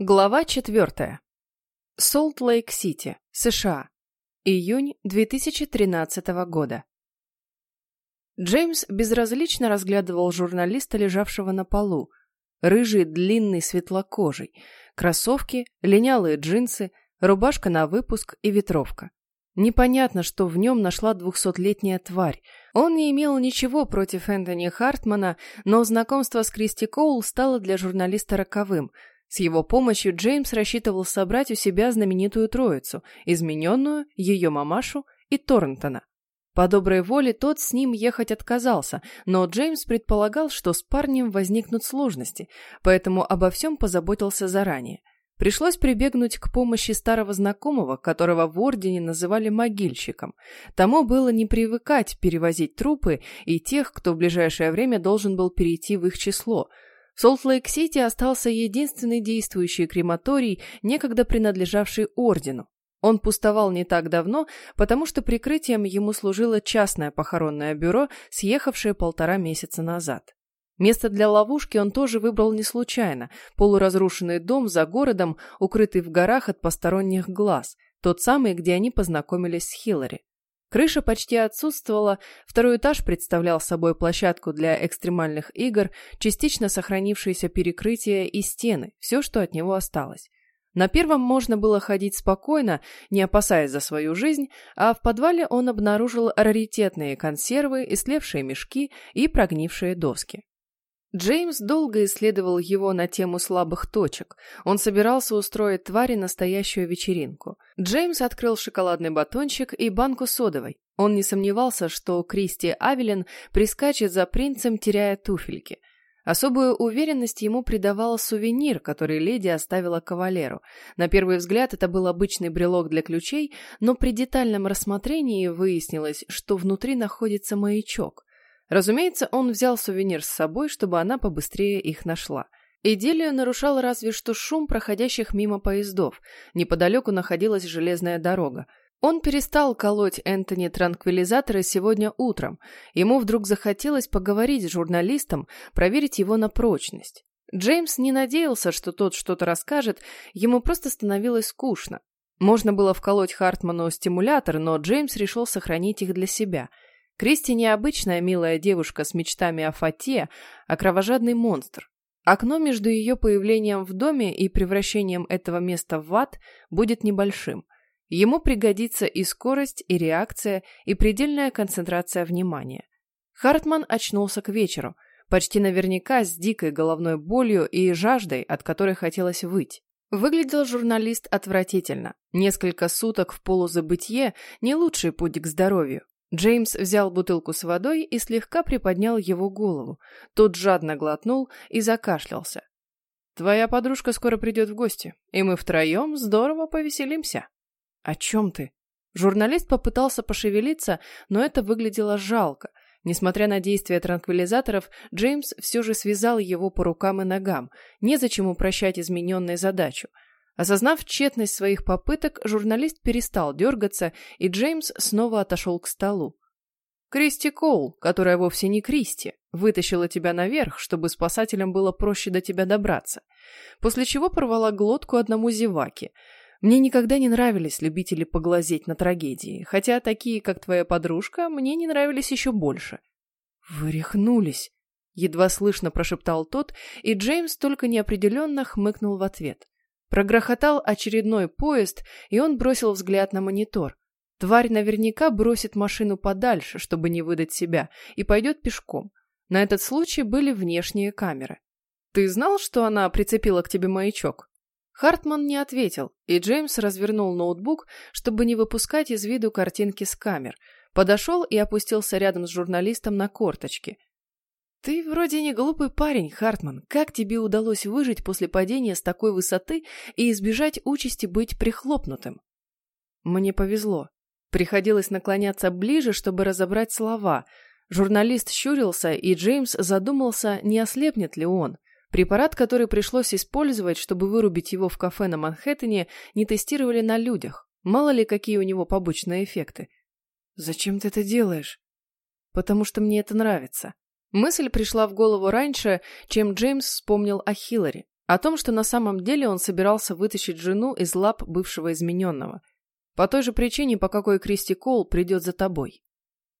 Глава 4. Солт-Лейк-Сити, США. Июнь 2013 года. Джеймс безразлично разглядывал журналиста, лежавшего на полу. Рыжий, длинный, светлокожий. Кроссовки, линялые джинсы, рубашка на выпуск и ветровка. Непонятно, что в нем нашла двухсотлетняя тварь. Он не имел ничего против Энтони Хартмана, но знакомство с Кристи Коул стало для журналиста роковым – с его помощью Джеймс рассчитывал собрать у себя знаменитую троицу, измененную, ее мамашу и Торнтона. По доброй воле тот с ним ехать отказался, но Джеймс предполагал, что с парнем возникнут сложности, поэтому обо всем позаботился заранее. Пришлось прибегнуть к помощи старого знакомого, которого в Ордене называли могильщиком. Тому было не привыкать перевозить трупы и тех, кто в ближайшее время должен был перейти в их число – в Солт-Лейк-Сити остался единственный действующий крематорий, некогда принадлежавший ордену. Он пустовал не так давно, потому что прикрытием ему служило частное похоронное бюро, съехавшее полтора месяца назад. Место для ловушки он тоже выбрал не случайно. Полуразрушенный дом за городом, укрытый в горах от посторонних глаз, тот самый, где они познакомились с Хиллари. Крыша почти отсутствовала, второй этаж представлял собой площадку для экстремальных игр, частично сохранившиеся перекрытия и стены, все, что от него осталось. На первом можно было ходить спокойно, не опасаясь за свою жизнь, а в подвале он обнаружил раритетные консервы, истлевшие мешки и прогнившие доски. Джеймс долго исследовал его на тему слабых точек. Он собирался устроить твари настоящую вечеринку. Джеймс открыл шоколадный батончик и банку содовой. Он не сомневался, что Кристи Авелин прискачет за принцем, теряя туфельки. Особую уверенность ему придавал сувенир, который леди оставила кавалеру. На первый взгляд это был обычный брелок для ключей, но при детальном рассмотрении выяснилось, что внутри находится маячок. Разумеется, он взял сувенир с собой, чтобы она побыстрее их нашла. Идиллию нарушал разве что шум проходящих мимо поездов. Неподалеку находилась железная дорога. Он перестал колоть Энтони транквилизаторы сегодня утром. Ему вдруг захотелось поговорить с журналистом, проверить его на прочность. Джеймс не надеялся, что тот что-то расскажет, ему просто становилось скучно. Можно было вколоть Хартману стимулятор, но Джеймс решил сохранить их для себя – Кристи необычная милая девушка с мечтами о фате, а кровожадный монстр. Окно между ее появлением в доме и превращением этого места в ад будет небольшим. Ему пригодится и скорость, и реакция, и предельная концентрация внимания. Хартман очнулся к вечеру, почти наверняка с дикой головной болью и жаждой, от которой хотелось выть. Выглядел журналист отвратительно. Несколько суток в полузабытье – не лучший путь к здоровью. Джеймс взял бутылку с водой и слегка приподнял его голову. Тот жадно глотнул и закашлялся. «Твоя подружка скоро придет в гости, и мы втроем здорово повеселимся». «О чем ты?» Журналист попытался пошевелиться, но это выглядело жалко. Несмотря на действия транквилизаторов, Джеймс все же связал его по рукам и ногам. Незачем упрощать измененную задачу – Осознав тщетность своих попыток, журналист перестал дергаться, и Джеймс снова отошел к столу. Кристи Коул, которая вовсе не Кристи, вытащила тебя наверх, чтобы спасателям было проще до тебя добраться, после чего порвала глотку одному зеваке. Мне никогда не нравились любители поглазеть на трагедии, хотя такие, как твоя подружка, мне не нравились еще больше. Вы рехнулись, едва слышно прошептал тот, и Джеймс только неопределенно хмыкнул в ответ. Прогрохотал очередной поезд, и он бросил взгляд на монитор. Тварь наверняка бросит машину подальше, чтобы не выдать себя, и пойдет пешком. На этот случай были внешние камеры. «Ты знал, что она прицепила к тебе маячок?» Хартман не ответил, и Джеймс развернул ноутбук, чтобы не выпускать из виду картинки с камер. Подошел и опустился рядом с журналистом на корточки. «Ты вроде не глупый парень, Хартман. Как тебе удалось выжить после падения с такой высоты и избежать участи быть прихлопнутым?» Мне повезло. Приходилось наклоняться ближе, чтобы разобрать слова. Журналист щурился, и Джеймс задумался, не ослепнет ли он. Препарат, который пришлось использовать, чтобы вырубить его в кафе на Манхэттене, не тестировали на людях. Мало ли, какие у него побочные эффекты. «Зачем ты это делаешь?» «Потому что мне это нравится». Мысль пришла в голову раньше, чем Джеймс вспомнил о Хиллари. О том, что на самом деле он собирался вытащить жену из лап бывшего измененного. По той же причине, по какой Кристи Кол придет за тобой.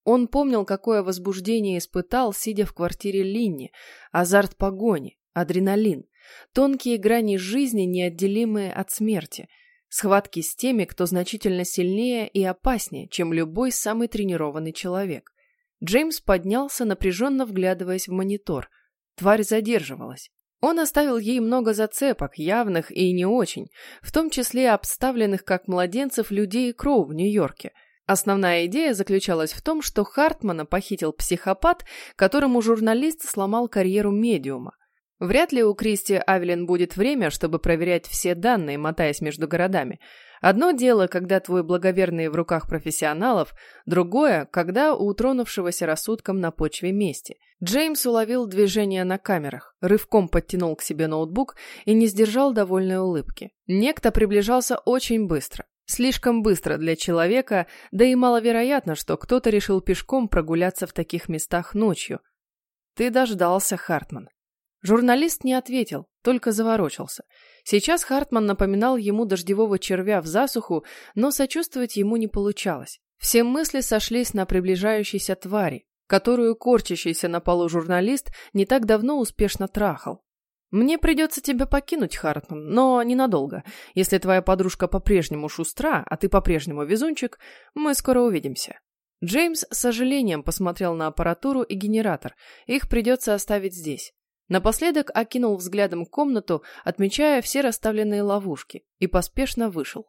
Он помнил, какое возбуждение испытал, сидя в квартире Линни, азарт погони, адреналин, тонкие грани жизни, неотделимые от смерти, схватки с теми, кто значительно сильнее и опаснее, чем любой самый тренированный человек. Джеймс поднялся, напряженно вглядываясь в монитор. Тварь задерживалась. Он оставил ей много зацепок, явных и не очень, в том числе обставленных как младенцев людей Кроу в Нью-Йорке. Основная идея заключалась в том, что Хартмана похитил психопат, которому журналист сломал карьеру медиума. Вряд ли у Кристи Авелин будет время, чтобы проверять все данные, мотаясь между городами. Одно дело, когда твой благоверный в руках профессионалов, другое, когда у утронувшегося рассудком на почве мести. Джеймс уловил движение на камерах, рывком подтянул к себе ноутбук и не сдержал довольной улыбки. Некто приближался очень быстро. Слишком быстро для человека, да и маловероятно, что кто-то решил пешком прогуляться в таких местах ночью. Ты дождался, Хартман. Журналист не ответил, только заворочился. Сейчас Хартман напоминал ему дождевого червя в засуху, но сочувствовать ему не получалось. Все мысли сошлись на приближающейся твари, которую корчащийся на полу журналист не так давно успешно трахал. «Мне придется тебя покинуть, Хартман, но ненадолго. Если твоя подружка по-прежнему шустра, а ты по-прежнему везунчик, мы скоро увидимся». Джеймс с сожалением посмотрел на аппаратуру и генератор. Их придется оставить здесь. Напоследок окинул взглядом комнату, отмечая все расставленные ловушки, и поспешно вышел.